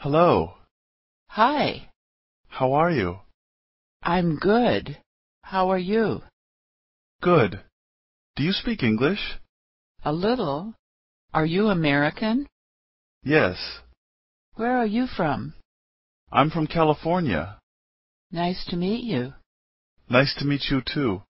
Hello. Hi. How are you? I'm good. How are you? Good. Do you speak English? A little. Are you American? Yes. Where are you from? I'm from California. Nice to meet you. Nice to meet you too.